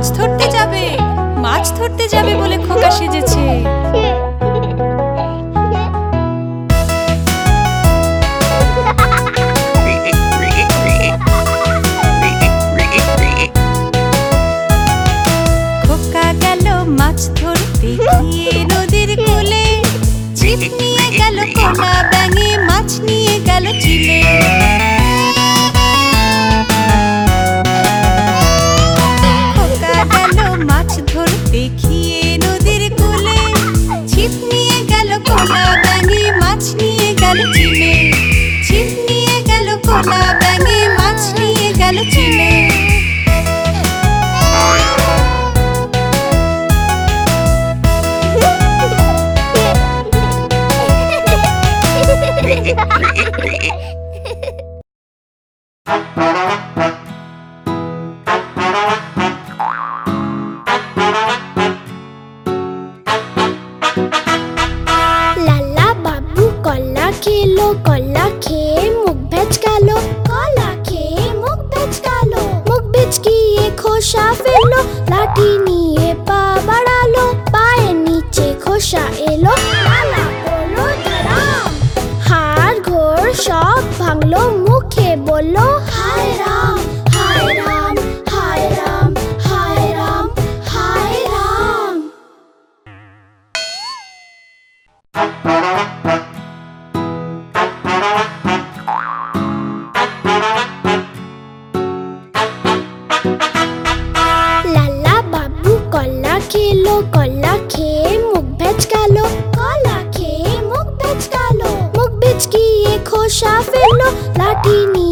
মাছ ধরতে যাবে, মাছ ধরতে যাবে বলে খোকা সেজেছে। খোকা গেল মাছ ধরতে গিয়ে নদীর কোলে। চিপ নিয়ে গেল কোনা ব্যাঙে, মাছ নিয়ে গেল চিলে e షాఫీల్లో లాఠీని পোষা ফেললো লাঠি নিয়ে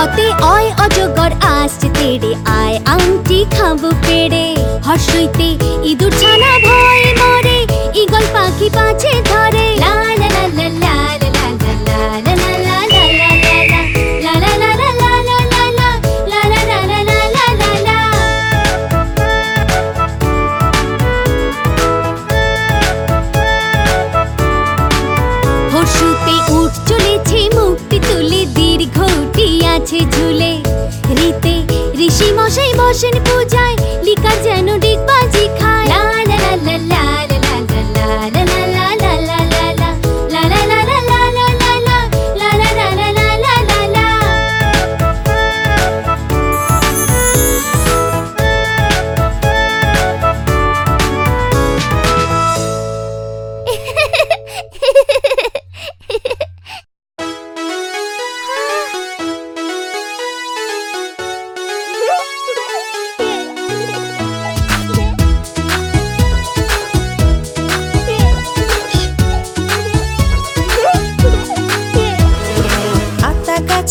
অতে অয় অজগর আসছে তেড়ে আয়, আংটি খাব পেড়ে। হর্ষইতে ইঁদুর ছানা ভয় মরে ইগল পাখি পাছে ধরে। লা লা লা লা ঝুলে রীতে ঋষি মশাই বসেন পূজায়।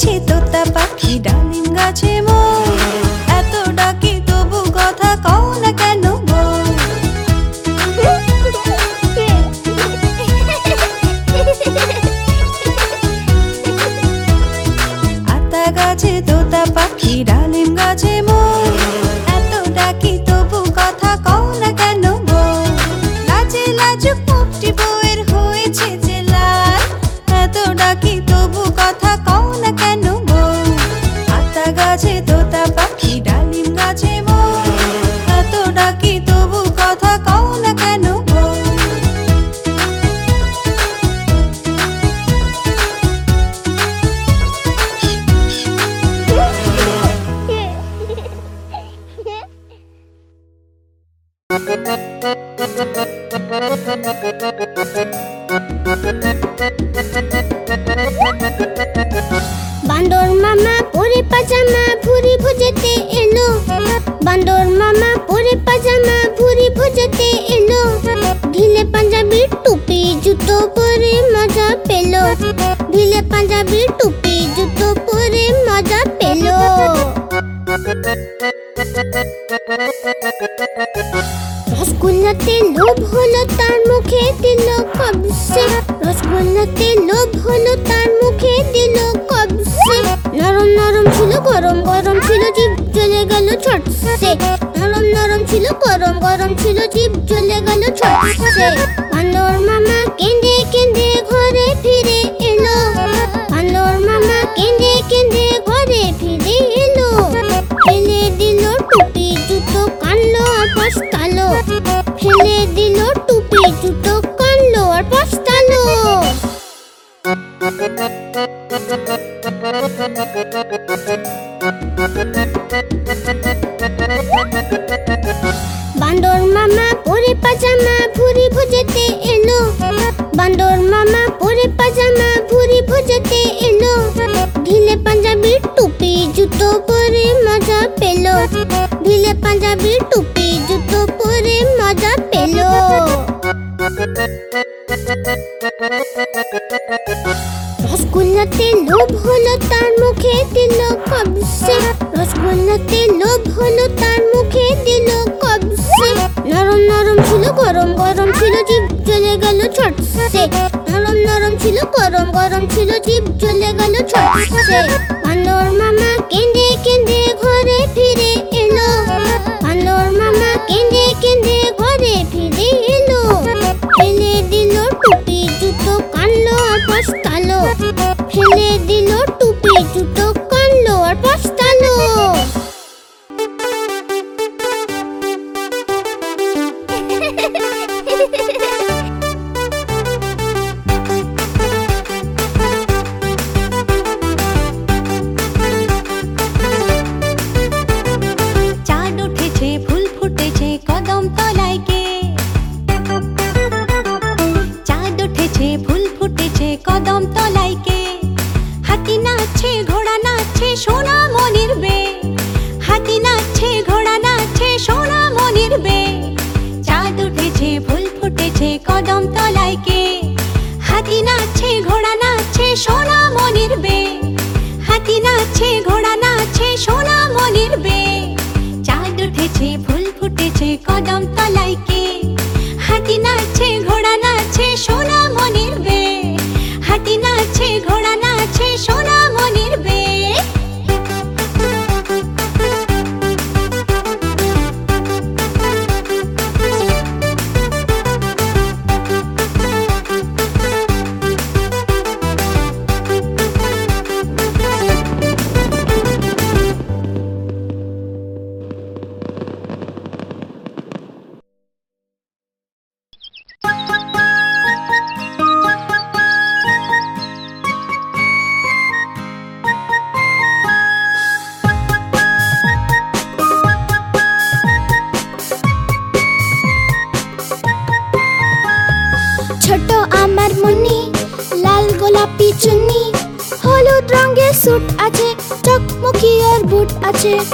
গাছে তোতা পাখি ডালিম গাছে ডাকি তবু কথা কও? পাঞ্জাবি, টুপি, জুতো পরে মজা পেল। রসগোল্লাতে লোভ হলো তার মুখে দিল কবসে রসগোল্লাতে লোভ হলো তার মুখে দিল কবসে নরম নরম ছিল, গরম গরম ছিল জিভ জ্বলে গেল ছটসে। নরম নরম ছিল, গরম গরম ছিল জিভ জ্বলে গেল ছটসে। বান্দর মামা কেঁদে কেঁদে আর পস্তালো ফেলে দিল টুপি, জুতো কানলো আর পস্তালো বান্দর মামা পরে পাজামা ভুরি ভুজেতে এলো। বান্দর মামা পরে পাজামা ভুরি ভুজেতে এলো। ঢিলে পাঞ্জাবি টুপি, জুতো পরে মজা পেল। ঢিলে পাঞ্জাবি টুপি রসগোল্লাতে লোভ হলো তার মুখে দিল কবসে রসগোল্লাতে লোভ হলো তার মুখে দিল কবসে নরম নরম ছিল, গরম গরম ছিল জিভ জ্বলে গেল ছটসে। নরম নরম ছিল, গরম গরম ছিল জিভ জ্বলে গেল ছটসে। বান্দর মামা কেঁদে মাটির লোট घोड़े বুট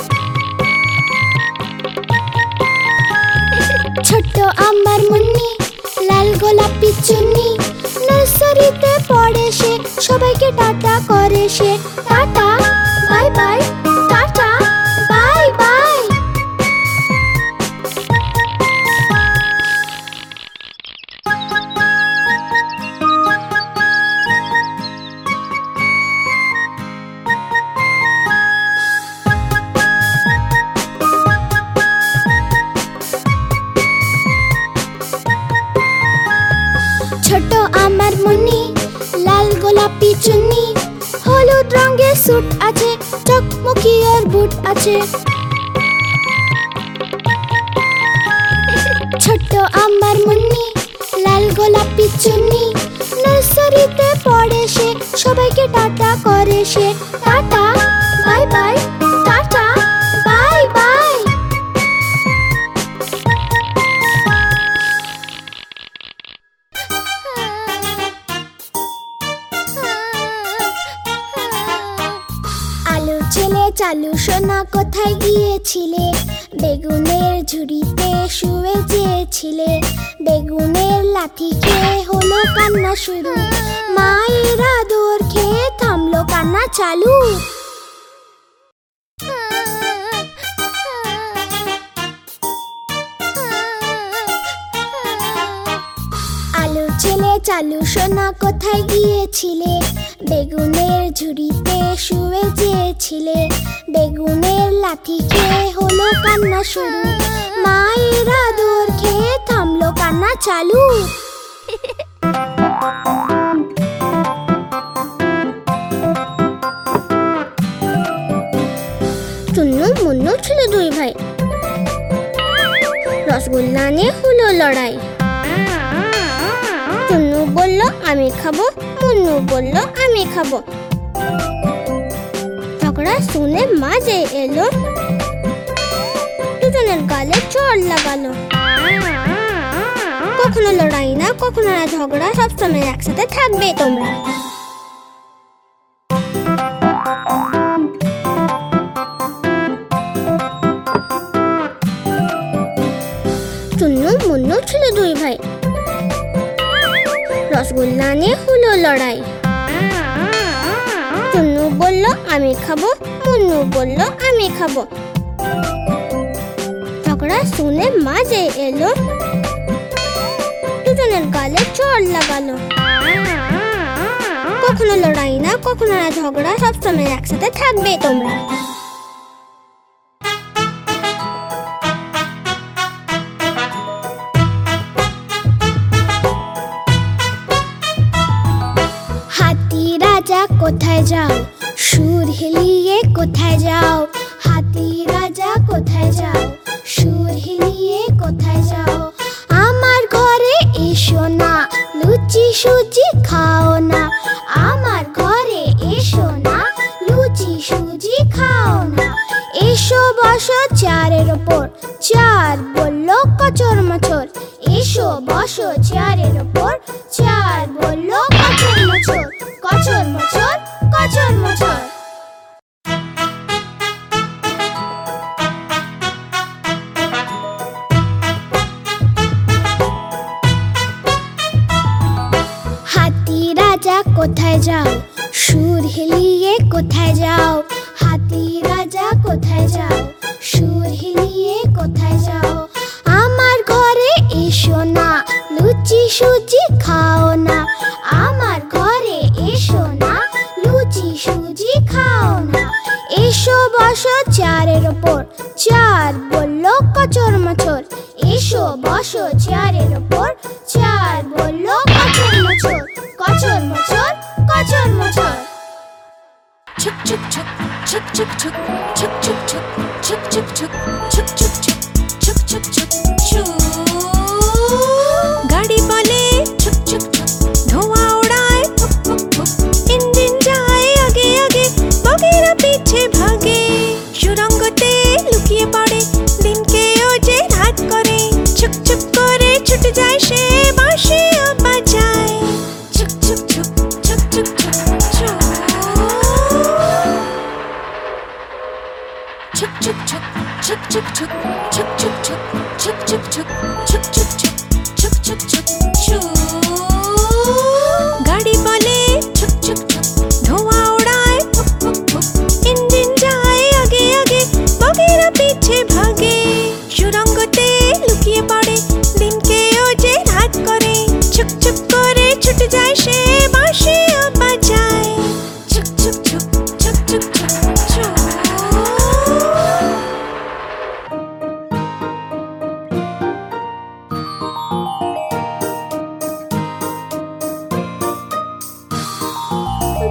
ছোট্ট আমার মুন্নি, লাল গোলাপি চুন্নি, নার্সারিতে পড়ে সে, সবাইকে টাটা করে সে। Tata, bye bye. চকমকি আর বুট আছে? ছোট্ট আমার মুন্নি, লাল গোলাপি চুন্নি, নার্সারিতে পড়ে সে, সবাইকে টাটা করে সে। Tata, bye by. কোথায় গিয়েছিলে? বেগুনের ঝুড়িতে শুয়ে যেয়েছিলে বেগুনের লাথি খেয়ে হলো কান্না শুরু। মায়েরা দোর খেয়ে থামলো কান্না চালু। চালু সোনা কোথায় গিয়েছিলে? বেগুনের ঝুড়িতে শুয়ে যেছিলে বেগুনের লাথি খেয়ে হলো কান্না শুরু। মায়ের আদর খেয়ে থামলো কান্না চালু। চুন্নু মুন্নু ছিল দুই ভাই। রসগোল্লা নিয়ে হলো লড়াই। আমি খাব, মুন্নু বলল, আমি খাব। ঝগড়া শুনে মাঝে এলো, দুজনের গালে চড় লাগালো। কখনো লড়াই না, কখনো না ঝগড়া সবসময় একসাথে থাকবে তোমরা। মুন্নু ছিল দুই ভাই। রসগোল্লা নিয়ে হলো লড়াই। চুন্নু বলল, আমি খাব। মুন্নু বলল, আমি খাব। ঝগড়া শুনে মাঝে এলো, দুজনের গালে চড় লাগালো। কখনো লড়াই না, কখনো না ঝগড়া, সবসময় একসাথে থাকবে তোমরা। কোথায় যাও? সুর হিলিয়ে কোথায় যাও? হাতি রাজা কোথায় যাও? সুর হিলিয়ে কোথায় যাও? আমার ঘরে এসো না, লুচি সুজি খাও না। আমার ঘরে এসো না, লুচি সুজি খাও না। এসো বসো চারের ওপর চার বলল কচর মচর। এসো বসো চেয়ারের ওপর চার বলল কচর মচর। কচর মচর কচর মচর হাতি রাজা, কোথায় যাও? সুর হিলিয়ে কোথায় যাও? হাতি রাজা, কোথায় যাও? সুর হিলিয়ে কোথায় যাও? আমার ঘরে এসো না, লুচি সুজি খাও। চারের ওপর চার বলল কচর মচর এসো বসো চেয়ারের ওপর চার বলল কচর মচর কচর মচর কচর মচর ছুক ছুক ছুক ছুক ছুক ছুক ছুক ছুক ছুক ছুক ছুক ছুক ছুক ছুক ছুক ছুক ছুক ছুক গাড়ি বলে ছুক ছুক ছুক ইঞ্জিন যায় আগে আগে বগেরা পিছে ভাগে সুরঙ্গতে লুকিয়ে পড়ে দিনকেও যে রাত করে ছুপ ছুপ করে ছুটে যায় সে।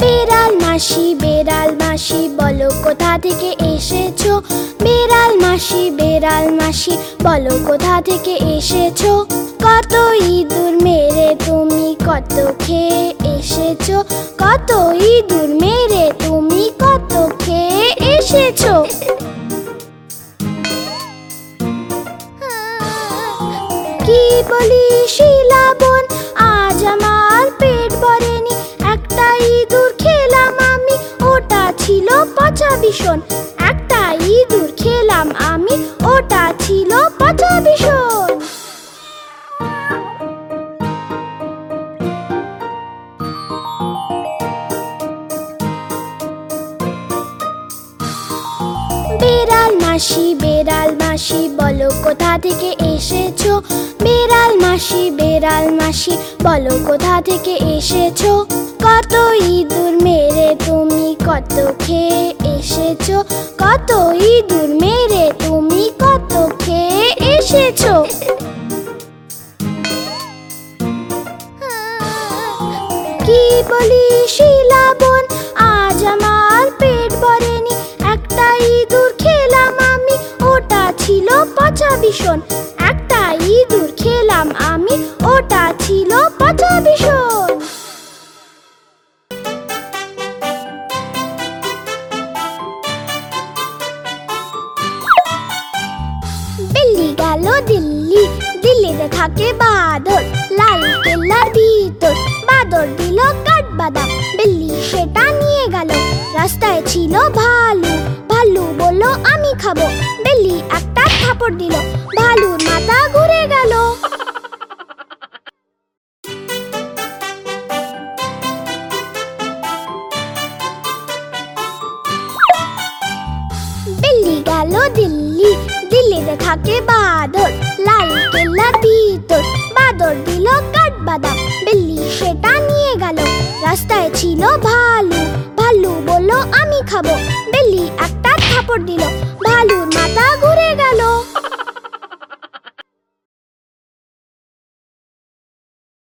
বেড়াল মাসি বেড়াল মাসি, বলো কোথা থেকে এসেছ? বেড়াল মাসি বেড়াল মাসি, বলো কোথা থেকে এসেছ? কত ইঁদুর মেরে তুমি কত খেয়ে এসেছ? কত ইঁদুর মেরে তুমি কত খেয়ে এসেছ? কি বলি শিলাবন আজ আমার ছিল পচা ভীষণ। একটা ইঁদুর খেলাম আমি, ওটা ছিল পচা ভীষণ। বেড়াল মাসি বেড়াল মাসি, বলো কোথা থেকে এসেছ? বেড়াল মাসি বেড়াল মাসি, বলো কোথা থেকে এসেছ? কত ইঁদুর মেরে তুমি কত খেয়ে এসেছ? কত ইঁদুর মেরে তুমি কত খেয়ে এসেছ? কি বলি শিলাবন আজ আমার পেট ভরেনি। একটা ইঁদুর খেলাম আমি, ওটা ছিল পচা ভীষণ। একটা ইঁদুর খেলাম আমি, ওটা ছিল পচা ভীষণ। বাদর লাল কেল্লার ভিতর বাদর দিল কাঠ বাদাম বিল্লি সেটা নিয়ে গেল, রাস্তায় ছিল ভালু ভালু বলল, আমি খাব। বিল্লি একটা থাপড় দিল